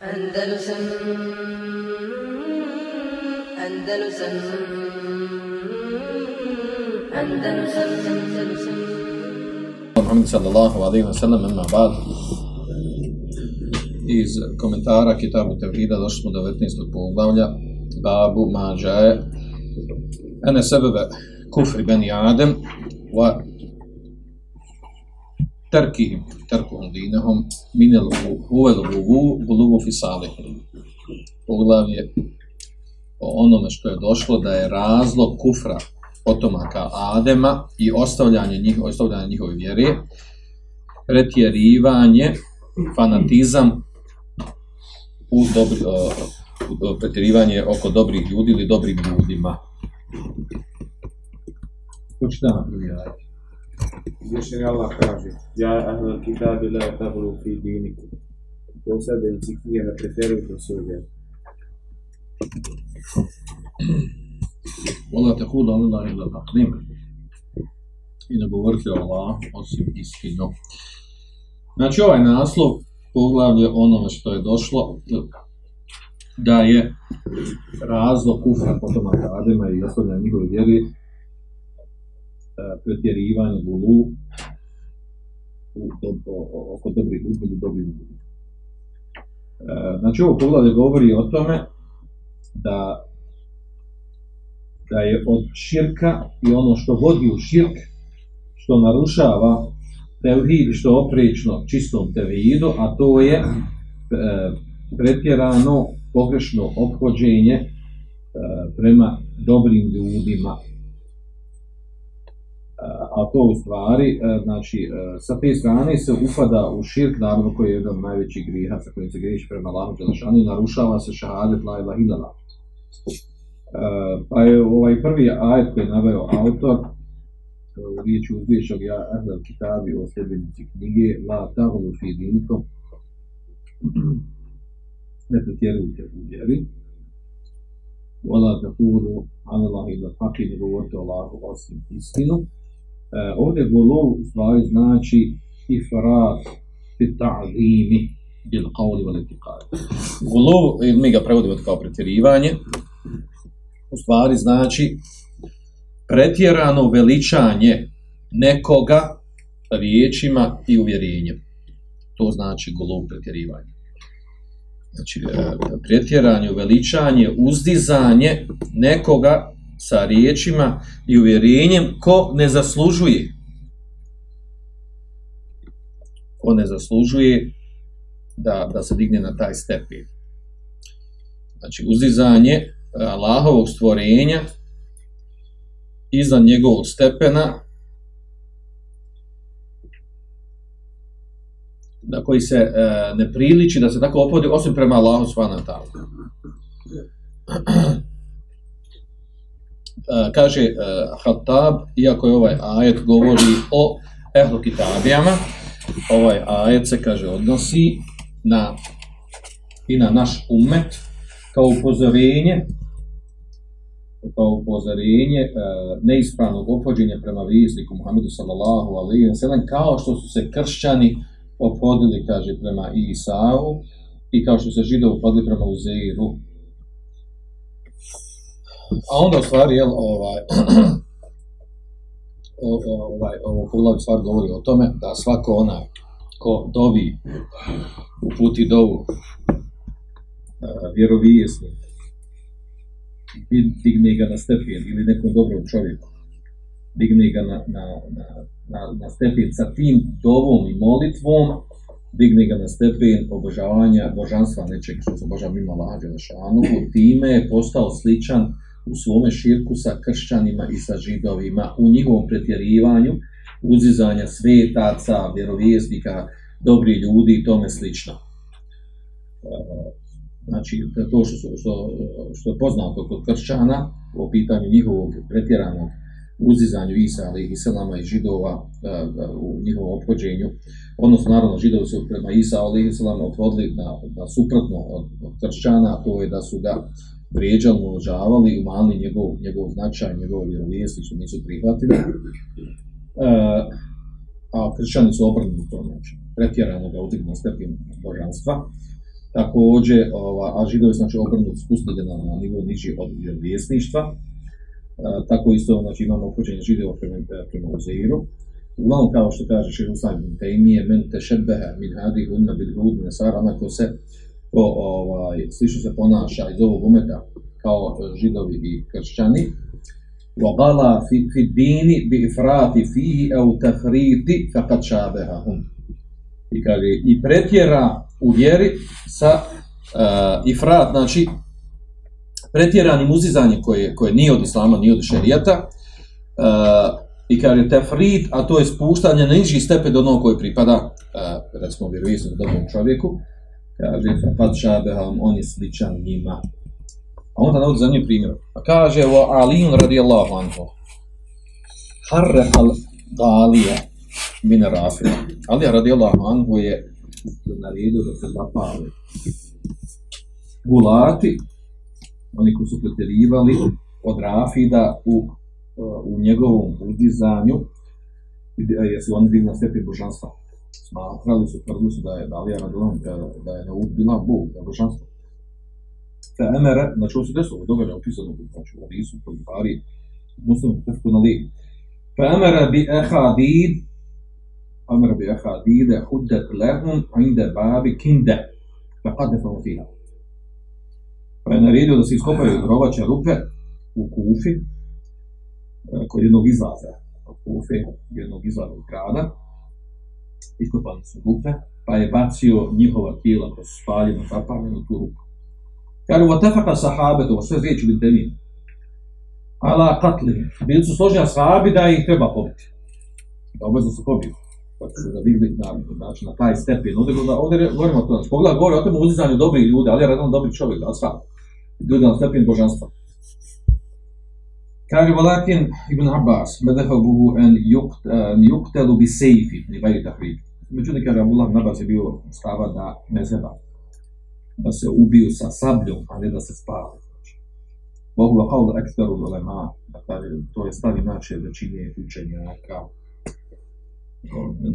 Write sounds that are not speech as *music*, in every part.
Andalusam Andalusam Andalusam Andalusam Muhammed sallallahu alaihi wa sallam emma ba'd iz komentara Kitabu Tevhida došli smo do 19. poglavlja babu mađaje ene sebebe kufri beni Adem wa terkihim terkuhum dinahum minel uvel uvu buluvu fisalih poglavlje o onome što je došlo da je razlog kufra potomaka Adema i ostavljanje njih, ostavljanje njihove vjere, pretjerivanje, fanatizam u dobri, uh, pretjerivanje oko dobrih ljudi ili dobrim ljudima. Učitam prvi ajde. Uzvišeni Allah kaže Ja ahlal kitabi la taglu fi dinikum Posebnici knjige ne preferuju kroz svoju vjeru. Vola te huda Allah ila taklim. I ne govorite o Allah osim istinu. Znači ovaj naslov poglavlje onome što je došlo da je razlog kufra potomaka Adema i ostavljanja njihove vjeri E, pretjerivanje gulu u do, o, oko dobrih ljudi ili dobrih ljudi. E, znači ovo poglavlje govori o tome da da je od širka i ono što vodi u širk, što narušava tevhid, što je oprično čistom tevhidu, a to je e, pretjerano pogrešno obhođenje e, prema dobrim ljudima. A to u stvari, e, znači, e, sa te strane se upada u širk, naravno koji je jedan od najvećih griha sa kojim se griješi prema Allahu Đelešanu, narušava se šahadet la ilaha illallah. E, pa je ovaj prvi ajet koji je naveo autor u riječi uzvišnog ja ahlel kitabi o sljedbenici knjige la Tavolu fi dinikom *clears throat* ne pretjerujte u vjeri wala tahulu alallahi ila haki ne govorite o Allahu osim istinu E, ovdje golov u stvari znači ifrat fi ta'zimi bil qawli wal i'tiqad. golov e, mi ga prevodimo kao pretjerivanje u stvari znači pretjerano veličanje nekoga riječima i uvjerenjem. To znači golov pretjerivanje. Znači, e, pretjeranje, veličanje, uzdizanje nekoga sa riječima i uvjerenjem ko ne zaslužuje. Ko ne zaslužuje da, da se digne na taj stepen. Znači, uzdizanje e, Allahovog stvorenja iznad njegovog stepena na koji se e, ne priliči da se tako opodi osim prema Allahu subhanahu wa ta'ala. E, kaže e, Hattab, iako je ovaj ajet govori o ehlu kitabijama, ovaj ajet se kaže odnosi na i na naš umet kao upozorenje kao upozorenje e, neispravnog opođenja prema vjesniku Muhammedu sallallahu alaihi wa sallam, kao što su se kršćani opodili, kaže, prema Isavu i kao što se židovi opodili prema Uzeiru. A onda u stvari, jel, ovaj, *clears throat* ovaj, ovo poglavlje stvar govori o tome da svako onaj ko dovi u puti dovu e, uh, vjerovijesnika digne ga na stepen ili nekom dobrom čovjeku, digne ga na, na, na, na, na stepen sa tim dovom i molitvom, digne ga na stepen obožavanja božanstva nečeg što se obožava mimo lađe na šanu, time je postao sličan u svome širku sa kršćanima i sa židovima u njihovom pretjerivanju, uzizanja svetaca, vjerovjesnika, dobri ljudi i tome slično e, znači to što, što, što je poznato kod kršćana o pitanju njihovog pretjeranog uzizanju Isa ali i selama i židova e, u njihovom obhođenju. Odnosno, naravno, židovi su prema Isa ali i selama otvodili na, na suprotno od, od kršćana, to je da su ga vrijeđali, uložavali i umanili njegov, njegov značaj, njegov vjerovijesti, što nisu prihvatili. E, a kršćani su obrnuli to, znači, pretjerano ga udignu na stepen božanstva. također, ova, a židovi znači obrnuti spustili na, na nivo niži od vjesništva, e, tako isto znači imamo opođenje židova prema, prema Uzeiru. Uglavnom kao što kaže Šir Uslan Tejmije, men te min hadi unna bil hud nesara, onako se ko ovaj, slično se ponaša iz ovog umeta kao židovi i kršćani, وغلا في في الدين بإفراط فيه أو تفريط فقد شابههم i kaže i pretjera u vjeri sa uh, ifrat, znači pretjeranim uzizanjem koje, koje nije od islama, nije od šerijata uh, i kaže tefrit, a to je spuštanje na niži stepen do onog koji pripada uh, recimo vjerovijesnom dobrom čovjeku kaže faqad šabeham on je sličan njima A onda navodi za njim primjer. Pa kaže, wa Alijun radijallahu anhu, harrehal galije min rafila. Alija radijallahu anhu je naredio da se zapale. gulati, oni koji su pretjerivali od rafida u, u njegovom udizanju, jer su oni bili na stepi božanstva. Smatrali su, tvrdili su da je Dalija Radulom, da, da je bila Bog, da je božanstvo. Fe emere, znači ovo se desilo, događa opisano, znači u Hadisu, u Buhari, muslim, tefku na lijek. Fe emere bi ehadid, emere bi ehadide, huddet lehum, inde babi kinde, fe kade fa. Pa je naredio da se iskopaju grobače rupe u Kufi, eh, kod jednog izlaza, u Kufi, jednog izlaza od grada, iskopali su rupe, pa je bacio njihova tijela kroz spaljeno, zapaljeno tu rupu. Kaže, vatefaka sahabetu, ovo sve riječi bin temim. Ala katli. Bili su složni sahabi da ih treba pobiti. Da obezno su pobiju. Pa su da bili na, znači, na taj stepen. Ovdje, ovdje govorimo o tome. Znači, pogleda govori o tome uzizanju dobrih ljudi, ali je redom dobri čovjek, da sva. Ljudi na stepen božanstva. Kaže, Valakin ibn Abbas, medehabuhu en yuktelu eh, bi sejfi, ni bajri tahrib. Međutim, kaže, Abdullah ibn Abbas je bio stava da mezeba, da se ubiju sa sabljom, a ne da se spali. Bogu wa qawla aktharu ulama, dakle to je stavi naše većine učenjaka.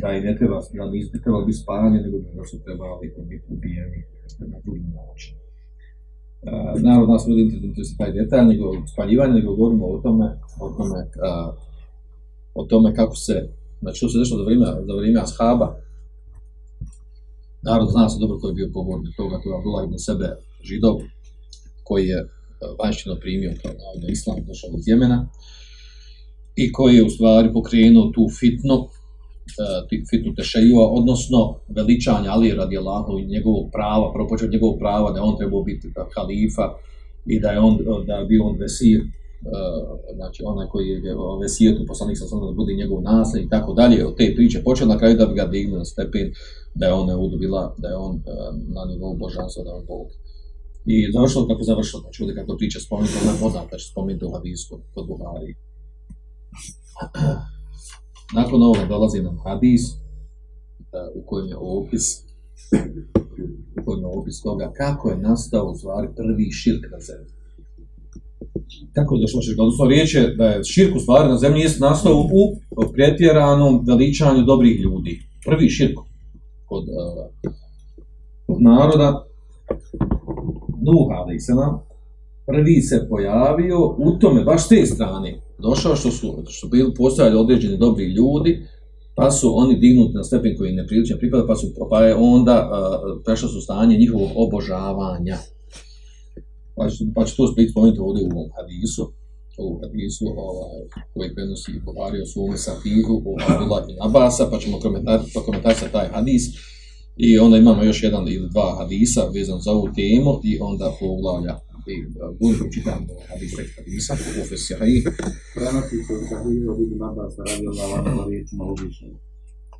Da i ne treba, da nisu trebali biti spavanje, nego da su trebali biti ubijeni na drugi način. Uh, naravno, nas ljudi interesuje taj detalj, nego spaljivanje, nego govorimo o tome, o tome, uh, o tome kako se, znači što se dešlo za vrijeme, za vrijeme ashaba, narod zna se dobro koji je bio pobornik toga, to je Abdullah ibn Sebe židov, koji je vanštino primio kao na islam, došao iz Jemena, i koji je u stvari pokrenuo tu fitnu, E, fitnu tešajua, odnosno veličanje Ali radi Allahu i njegovog prava, propočet njegovog prava da on trebao biti halifa i da je on, da je bio on vesir, uh, znači onaj koji je vesir tu poslanik sa da bude njegov nasled i tako dalje, od te priče počeo na kraju da bi ga dignuo na stepen da je on ne bila, da je on uh, na nivou božanstva, da je on Bog. I završilo kako završilo, znači ovdje kako priča spomenuti, ona je poznata, znači spomenuti u hadisku kod Buhari. Nakon ovoga dolazi nam hadis e, u kojem je opis u kojem je opis toga kako je nastao u stvari prvi širk na zemlji. Kako je došlo širk? Odnosno riječ je da je širk u stvari na zemlji jest nastao u pretjeranom veličanju dobrih ljudi. Prvi širk kod, uh, kod naroda Nuh ali se nam prvi se pojavio u tome, baš te strane, došao što su, što bili postojali određeni dobri ljudi, pa su oni dignuti na stepen koji ne prilično pripada, pa su pa je onda uh, prešlo su stanje njihovog obožavanja. Pa, pa ću to sprit spomenuti ovdje u ovom hadisu, u hadisu ovaj, koji prenosi Buhari o svome sahihu, u Abdullah i Abasa, pa ćemo komentar, sa taj hadis. I onda imamo još jedan ili dva hadisa vezan za ovu temu i onda poglavlja i budu čitam hadis tek hadisa u ofesi sahih. Prenosi se u sahihu od Ibn Abbas radi Allah vana riječima uvišenja.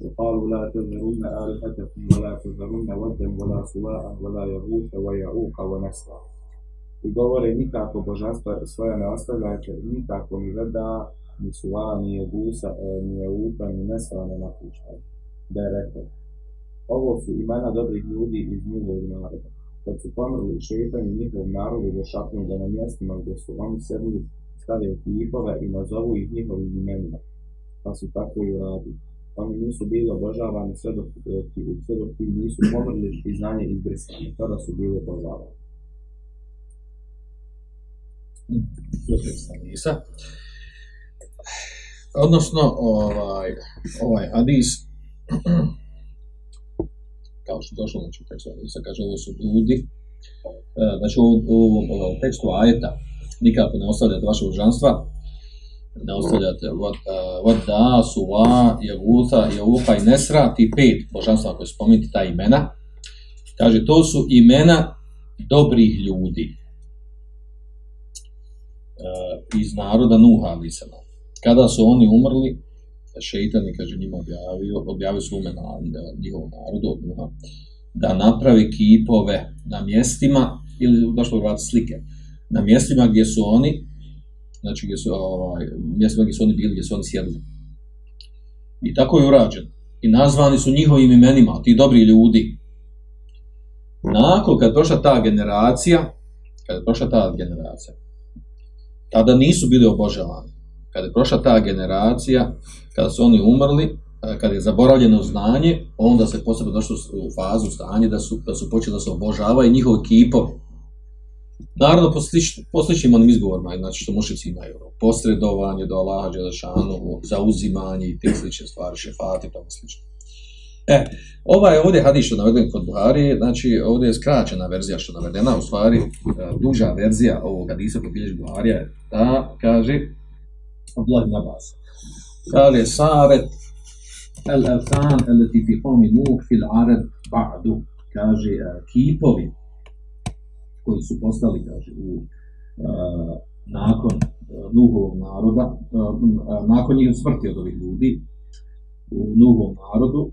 وقالوا لا تذرون آلهتكم ولا تذرون ودا ولا سواء ولا يغوث ويعوق ونسرا i govore nikako božanstva svoje ne ostavljajte, nikako ni veda, ni suva, ni je gusa, e, ni je uka, ni nesra ne napuštaj. Da je rekao, ovo su imena dobrih ljudi iz njihovog naroda. Kad su pomrli šetani njihov narodu do šapnu da na mjestima gdje su oni sedli stave kipove i nazovu ih njihovim imenima. Pa su tako i uradili. oni nisu bili obožavani sve dok, eh, ti, sve dok ti nisu pomrli i znanje izbrisani, tada su bili obožavani. Nisa. Odnosno, ovaj, ovaj hadis, kao što došlo, znači, tekstu hadisa, kaže, ovo su ljudi, e, znači, u, u, u tekstu ajeta, nikako ne ostavljate vaše božanstva, ne ostavljate Vodda, Suva, Javuta, Javuha i Nesra, ti pet božanstva koje spomenuti ta imena, kaže, to su imena dobrih ljudi uh, iz naroda Nuha, ali se Kada su oni umrli, šeitan je, kaže, njima objavio, objavio svome na njihovom narodu od da napravi kipove na mjestima, ili došlo vrati slike, na mjestima gdje su oni, znači gdje su, ovaj, mjestima gdje su oni bili, gdje su oni sjedli. I tako je urađeno. I nazvani su njihovim imenima, ti dobri ljudi. Nakon, kad prošla ta generacija, kad je prošla ta generacija, tada nisu bili obožavani. Kada je prošla ta generacija, kada su oni umrli, kada je zaboravljeno znanje, onda se posebno došlo u fazu stanje da su, da su počeli da se obožavaju njihovi kipovi. Naravno, po, slič, po sličnim onim izgovorima, znači što mušici imaju, ono, posredovanje do Allaha Đelešanu, zauzimanje i te slične stvari, šefati, tamo slično. E, ova je ovdje hadis što naveden kod Buhari, znači ovdje je skraćena verzija što navedena, u stvari e, duža verzija ovog hadisa kod bilježi Buharija je ta, kaže, Abdullah ibn Abbas, kaže, Saret el afan el-Lati fi homi nuh fil arab ba'du, kaže, e, kipovi koji su postali, kaže, u, uh, nakon e, uh, Nuhovog naroda, uh, nakon njih smrti od ovih ljudi, u Nuhovom narodu,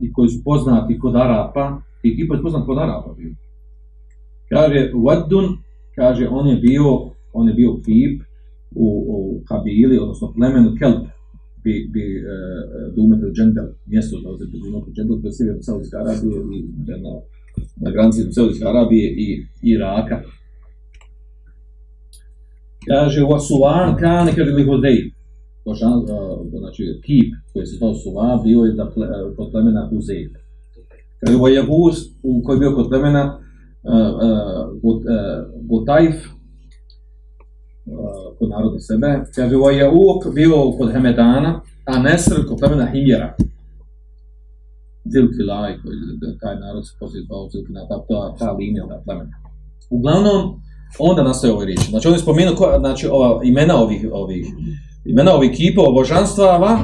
i koji su poznati kod Arapa, i Kipar je poznat kod Arapa bio. Kaže, Waddun, kaže, on je bio, on je bio Kip u, u Kabili, odnosno plemenu Kelp, bi, bi e, Dumet al-Džendel, mjesto da ozir Dumet al-Džendel, koje se je Saudijska Arabije i na, na granici Saudijske Arabije i Iraka. Kaže, u Asuvan kane, kaže, li hodej, božan, e, znači kip koji se zvao Suva, bio je da ple, e, kod plemena Huzej. Kaže, ovo je u koji je bio kod plemena uh, uh, Gotajf, uh, kod naroda sebe. Kaže, ovo je Uk bio kod Hemedana, a Nesr kod plemena Himjera. Zilkilaj, koji taj narod se poslije zvao Zilki ta, ta, ta linija, ta plemena. Uglavnom, onda nastaje ove riječi. Znači, on je spomenuo znači, ova, imena ovih, ovih imena ovih kipova božanstava,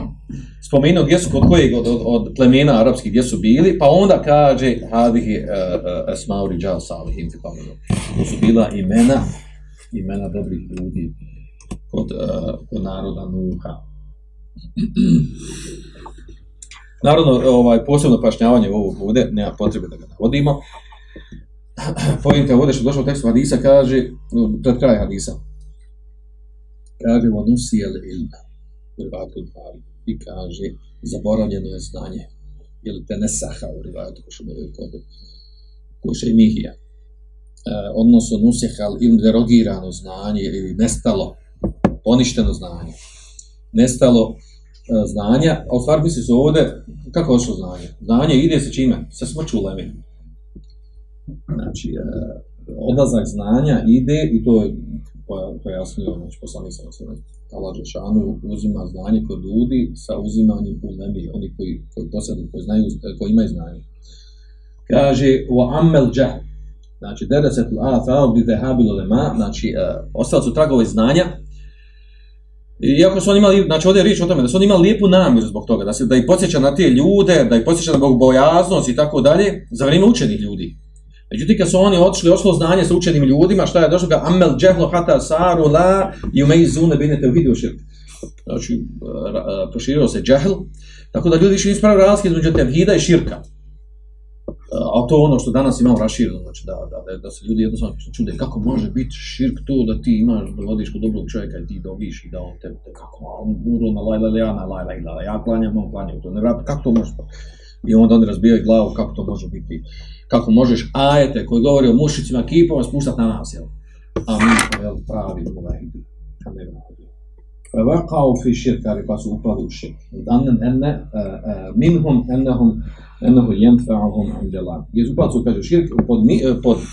spomenuo gdje su kod kojeg od, od, od plemena arapskih gdje su bili, pa onda kaže hadihi eh, eh, uh, uh, esmauri džal salihim to su bila imena imena dobrih ljudi kod, eh, uh, kod naroda Nuha. *clears throat* Narodno, eh, ovaj, posebno pašnjavanje ovog bude, nema potrebe da ga navodimo. *clears throat* Pojente ovdje što došlo u tekstu Hadisa, kaže, pred kraj Hadisa, kaže on usijel ilma u rivatu i kaže zaboravljeno je znanje ili te nesaha u rivatu kod kuše i mihija e, odnosno nusihal ili derogirano znanje ili nestalo poništeno znanje nestalo e, znanja a u stvari misli se ovdje kako je znanje? znanje ide sa čime? sa smrću lemi znači e, odlazak znanja ide i to je pa, pa pojasnio, znači poslanik sam se Allah Žešanu uzima znanje kod ljudi sa uzimanjem u lemi, oni koji, koji posjedu, koji znaju, koji imaju znanje. Kaže, wa ammel džah, znači, deda se tu a bi dehabilo lema, znači, e, uh, ostali su tragovi znanja, Iako su oni imali, znači ovdje je riječ o tome, da su oni imali lijepu namjeru zbog toga, da se da ih podsjeća na te ljude, da ih podsjeća na bogobojaznost i tako dalje, za vrijeme učenih ljudi. Međutim, kad su oni otišli, ošlo znanje sa učenim ljudima, šta je došlo ga, amel džehlo hata saru la, i umej zune binete u vidio širk. Znači, eh, eh, proširio se džehl, tako da ljudi više ispravili razlike između tevhida i širka. A to je ono što danas imamo rašireno, znači da, da, da, da se ljudi jednostavno čude, kako može biti širk to da ti imaš, dovodiš kod dobrog čovjeka i ti dobiš i da on te, te kako, on umro na lajla laj, ja na lajla, laj, ja klanjam, on klanja to ne vrati, kako to može I onda oni razbijaju glavu kako to može biti kako možeš ajete koji govori o mušicima kipova spuštati na nas, jel? A mi smo, jel, pravi ovaj, ne vrati. فَوَقَعُوا فِي شِرْكَ ali pa su upali u širk. Dannen enne, uh, minhum ennehum, ennehu jenfa'ahum anđelan. Jesu upali su, kaže, širk pod, mi, uh, pod uh,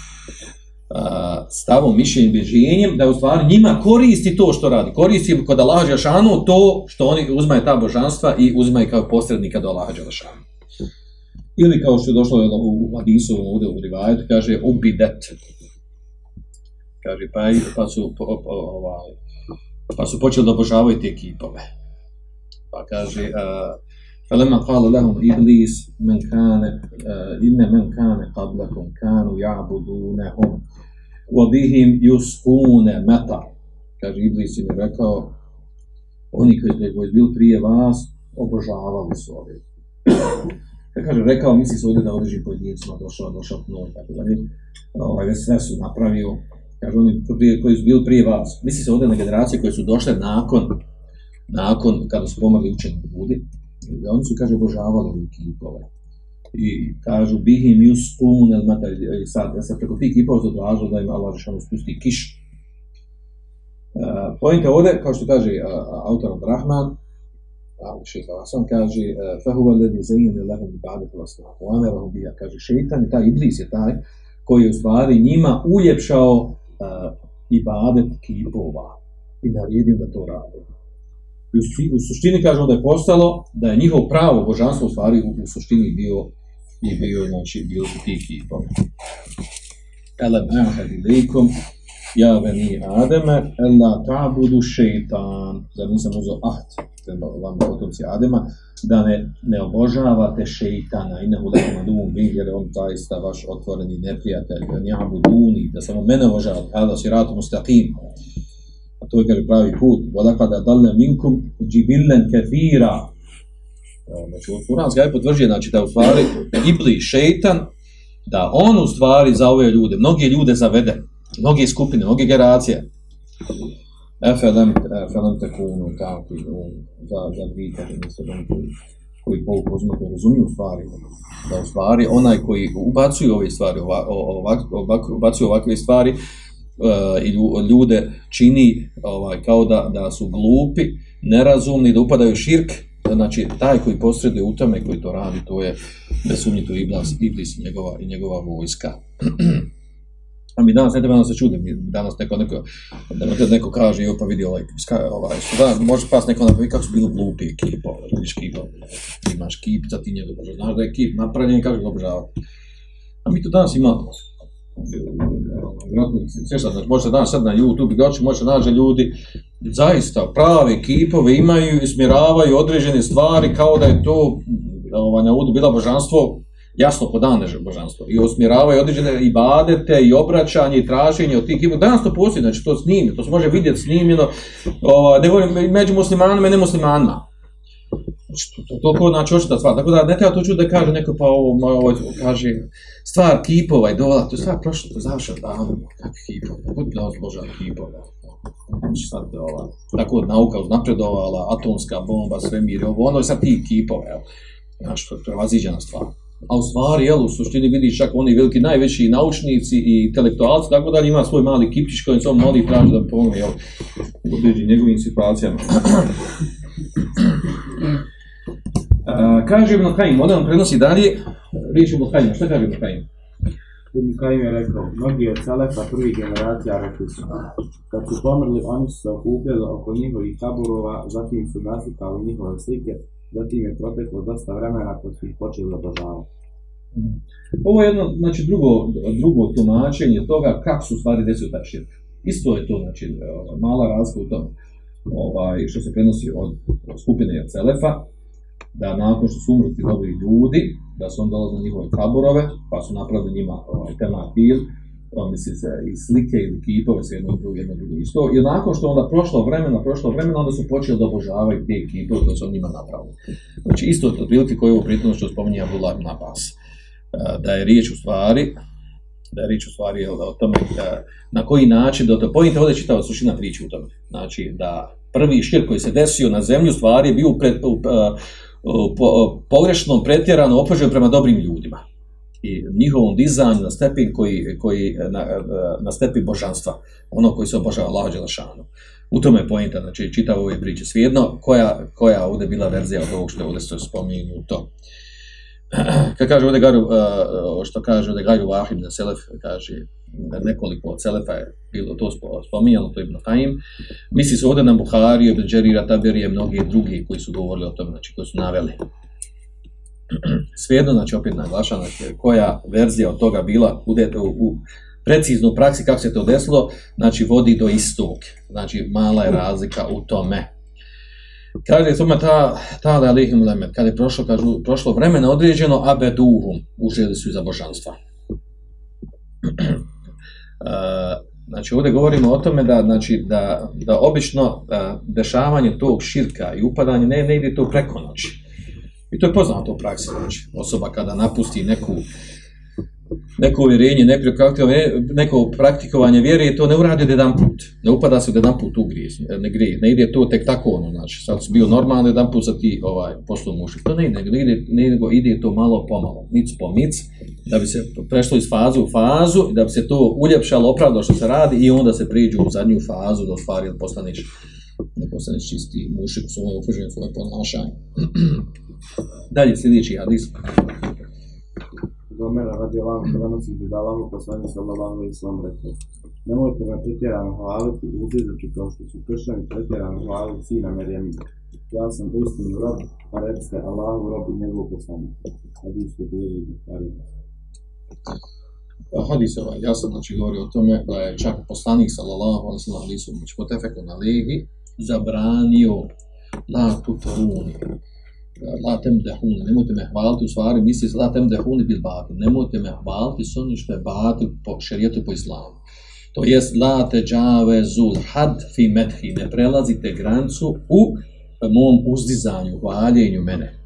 stavom, mišljenjem, bežijenjem, da u stvari njima koristi to što radi. Koristi kod Allaha Đelšanu to što oni uzmaju ta božanstva i uzmaju kao posrednika do Allaha Đelšanu. Ili kao što je došlo u Hadisu, ovdje u Rivajetu, kaže ubidet. Kaže, pa, pa su po, po, ovaj, pa su počeli da obožavaju te kipove. Pa kaže, uh, فَلَمَا قَالَ لَهُمْ إِبْلِيسِ مَنْ كَانَ إِنَّ مَنْ كَانَ قَبْلَكُمْ كَانُوا يَعْبُدُونَهُمْ وَبِهِمْ يُسْقُونَ مَتَرْ Kaže, Iblis im je rekao, oni koji, koji bili prije vas, obožavali su ove. Kad kaže, rekao, misli se ovdje da određi pojedincima, došao, došao k noj, tako dalje. Ovaj, sve su napravio, kaže oni prije, koji su bili prije vas, misli se ovdje na generacije koje su došle nakon, nakon kada su pomrli učeni ljudi, i oni su, kaže, obožavali ove kipove. I kažu, bihim yus un el matar, i sad, ja se preko tih kipova se odlažu da im Allah rešano spusti kiš. Uh, Pojenta ovdje, kao što kaže uh, autor od Rahman, Ali šeha Hasan kaže فَهُوَ الَّذِي زَيِّنَ لَهُمْ بَعْدَ الْوَسْنَا وَأَمَرَهُمْ بِهَا Kaže šeitan je taj, iblis je taj koji je u stvari njima uljepšao uh, ibadet kipova i naredio da to rade. I u, u suštini kaže da je postalo da je njihov pravo božanstvo u stvari u, u suštini bio i bio znači bio su ti kipovi. Elem ahad ilikum ja veni Ademe ella ta'budu šeitan. Zar nisam uzao ahd? Treba vam potomci Adema da ne, ne obožavate šeitana. I ne hulekom dum bin jer on zaista vaš otvoreni neprijatelj. On njabu duni da samo mene obožavate. Kada si ratu mustaqim. A to je kada pravi put. Vodakada dalne minkum džibillen kefira znači u Kuranski potvrđuje znači da u stvari Ibli šeitan da on u stvari za ove ljude mnoge ljude zavede mnoge skupine, mnoge generacije. Efelem, efelem tekunu, tako, za, za vi, kaže, mislim, oni koji, koji pouzno, koji razumiju stvari, da u stvari, onaj koji ubacuju ove stvari, ovak, ovak, ovak, ubacuju ovakve stvari, uh, i ljude čini ovaj, kao da, da su glupi, nerazumni, da upadaju širk, znači taj koji posreduje u tome, koji to radi, to je besumnito iblis, iblis i njegova, i njegova vojska. *clears throat* A mi danas ne treba se čudim, danas neko, neko, da nekad neko kaže, jo pa vidi ovaj, ska, ovaj, da, može pas neko napravi kako su bilo glupi ekipa, ovaj, vidiš kipa, ovaj, imaš kip, za ti njega, može, znaš da je kip napravljen, kako ga obožavati. A mi to danas imamo. Sve sad, znači, možete danas sad na YouTube, gdje možete nađe ljudi, zaista prave kipove imaju smiravaju određene stvari kao da je to ovaj, na udu bila božanstvo jasno po dane božanstvo i osmjeravaju određene ibadete i obraćanje i traženje od tih ima. Danas to postoji, znači to snimljeno, to se može vidjeti snimljeno, ova, ne govorim među muslimanima i nemuslimanima. Znači, to, to, to, znači očita stvar. Tako da ne treba to čuti da kaže neko pa ovo, ovo kaže stvar kipova i dola, to je stvar prošlo, to završeno davno, kakvi kipova, kako da ozboža kipova. Znači sad, ova, tako nauka uznapredovala, atomska bomba, svemir, ovo, ono je sad ti kipova, evo. Znači, to je prevaziđena stvar a u stvari, jel, u suštini vidiš čak oni veliki najveći naučnici i intelektualci, tako da ima svoj mali kipčić koji se on moli traži da pomogne, jel, u određi njegovim situacijama. *clears throat* A, kaže Ibn Kajim, onda on prenosi dalje, riječ Ibn Kajim, šta kaže Ibn Kajim? Ibn Kajim je rekao, mnogi od Selefa prvih generacija rekli su, kad su pomrli, oni su se okupljali oko njihovih taborova, zatim su naslikali njihove slike, zatim je proteklo dosta vremena kad su ih počeli obožavati. Mhm. Ovo je jedno, znači, drugo, drugo tumačenje toga kako su stvari desio taj širk. Isto je to, znači, e, mala razlika u tom, ovaj, što se prenosi od skupine Jacelefa, Celefa, da nakon što su umrli novi ljudi, da su on dolazili njihove kaburove, pa su napravili njima ovaj, temat misli se i slike ili kipove se jednog drugog, jednog drugog. isto. I nakon što onda prošlo vremena, prošlo vremena, onda su počeli da obožavaju te kipove koje su on njima napravili. Znači isto to prilike koje je ovo što spominje Abdullah ibn Abbas. E, da je riječ u stvari, da je riječ u stvari o tome da, na koji način, da to pojite ovdje čitava sušina priče u tome. Znači da prvi šir koji se desio na zemlju stvari je bio pred, u, e, u, u, u, pogrešnom pretjerano opođen prema dobrim ljudima i njihovom dizanju na stepen koji, koji na, na stepen božanstva, ono koji se obožava Allah Đelešanu. U tome je pojenta, znači čitav ove priče. Svijedno, koja, koja ovdje bila verzija od ovog što je ovdje se spomenuto. *clears throat* Kad kaže ovdje Garu, eh, što kaže ovdje Garu Vahim na Selef, kaže nekoliko od Selefa je bilo to spominjalo, to je Ibn Taim. Misli se ovdje na Buhariju, Ibn Đerira, Taberije, mnogi drugi koji su govorili o tome, znači koji su naveli. *clears throat* Svejedno, znači opet naglašam, znači, koja verzija od toga bila u, u, u preciznu praksi kako se to desilo, znači vodi do istog. Znači mala je razlika u tome. Kaže tome ta, ta da alihim lemet, kada je prošlo, kažu, prošlo vremena određeno, abeduhum, uželi su iza božanstva. *clears throat* znači ovdje govorimo o tome da znači da, da obično dešavanje tog širka i upadanje ne, ne ide to preko noći. I to je poznato u praksi, znači osoba kada napusti neku neko uvjerenje, neko e, praktikovanje vjere, to ne uradi jedan put. Ne upada se jedan put u grijez, ne grije. Ne ide to tek tako ono, znači, sad su bio normalno jedan put za ti ovaj, poslu muši. Pa to ne ide, nego ide, nego ide to malo pomalo, mic po mic, da bi se prešlo iz fazu u fazu, da bi se to uljepšalo, opravdalo što se radi i onda se priđu u zadnju fazu da stvari postaniš, ne postaneš čisti mušik u svojom okruženju, svoje ponašanje. Dalje, sljedeći hadis. Domera radi Allah prenosi da Allah poslanik sallallahu alejhi ve sellem rekao: Nemojte me pretjerano hvaliti i uzizati kao što su kršćani pretjerano hvaliti sina Merjemi. Ja sam uistinu rob, pa recite Allahu rob i njegov poslanik. Hadis je bilo Buhari. Hadis je ovaj, ja sam znači govorio o tome da je čak poslanik sallallahu alejhi ve sellem ali su znači po tefeku na legi zabranio la tutaruni la tem dehuni, nemojte me hvaliti, u stvari misli la tem dehuni bil batil, nemojte me hvaliti s onim što je batil po šerijetu po islamu. To jest la te džave zul had fi methi, ne prelazite grancu u mom uzdizanju, hvaljenju mene.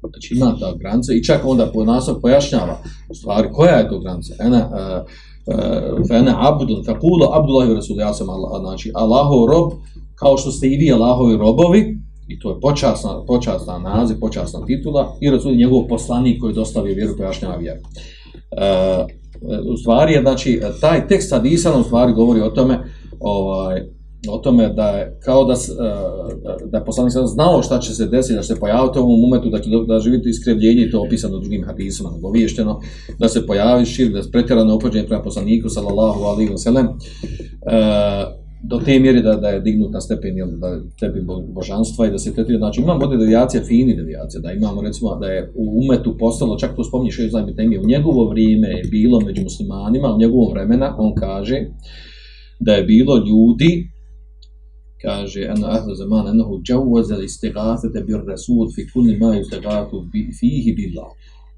Znači ima ta granca i čak onda po naslov pojašnjava u stvari koja je to granca. Ena, uh, eh, uh, eh, ena abdun, fakula abdullahi rasul, ja sam Allah, znači Allahov rob, kao što ste i vi Allahovi robovi, i to je počasna, počasna naziv, počasna titula, i Rasul njegov poslanik koji dostavio vjeru, pojašnjava vjeru. E, e u stvari je, znači, taj tekst Hadisa u stvari govori o tome, ovaj, o tome da je kao da, e, da je poslanik sada znao šta će se desiti, da će se pojaviti u ovom momentu, da će da živiti iskrevljenje i to opisano drugim hadisama, nagoviješteno, da se pojavi šir, da je pretjerano opođenje prema poslaniku, sallallahu alihi wa sallam, e, do te mjere da, da je dignut na stepen jel, da tebi božanstva i da se tretira. Znači imamo ovdje devijacija, fini devijacija, da imamo recimo da je u umetu postalo, čak to spominje šeš je temije, u njegovo vrijeme je bilo među muslimanima, u njegovo vremena, on kaže da je bilo ljudi, kaže ana ahlu zaman, enohu džavvazel istigafete bir rasul fi kulli ma yustigatu fihi billah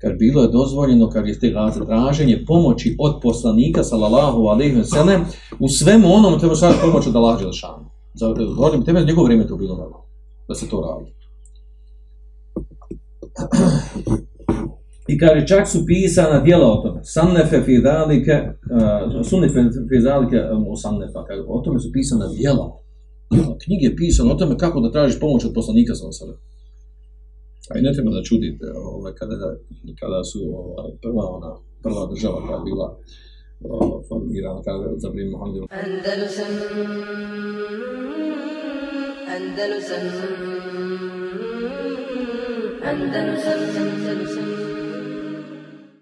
kad bilo je dozvoljeno, kad je stigla traženje pomoći od poslanika, sallallahu alaihi wa sallam, u svemu onom treba sada pomoć od Allah Đelšanu. Govorim, tebe njegov vrijeme to bilo normalno, da se to radi. I kaže, čak su pisana dijela o tome. Sannefe fi dalike, uh, eh, sunnefe fi dalike eh, um, sannefa, kaže, o tome su pisana dijela. Knjige pisane o tome kako da tražiš pomoć od poslanika, sallallahu alaihi wa sallam. A i ne treba da čudite ovaj, kada, kada su ovaj, prva, ona, prva država koja je bila ovaj, formirana kada za vrijeme Muhammeda. Andalusam, Andalusam, Andalusam, Andalusam, Andalusam.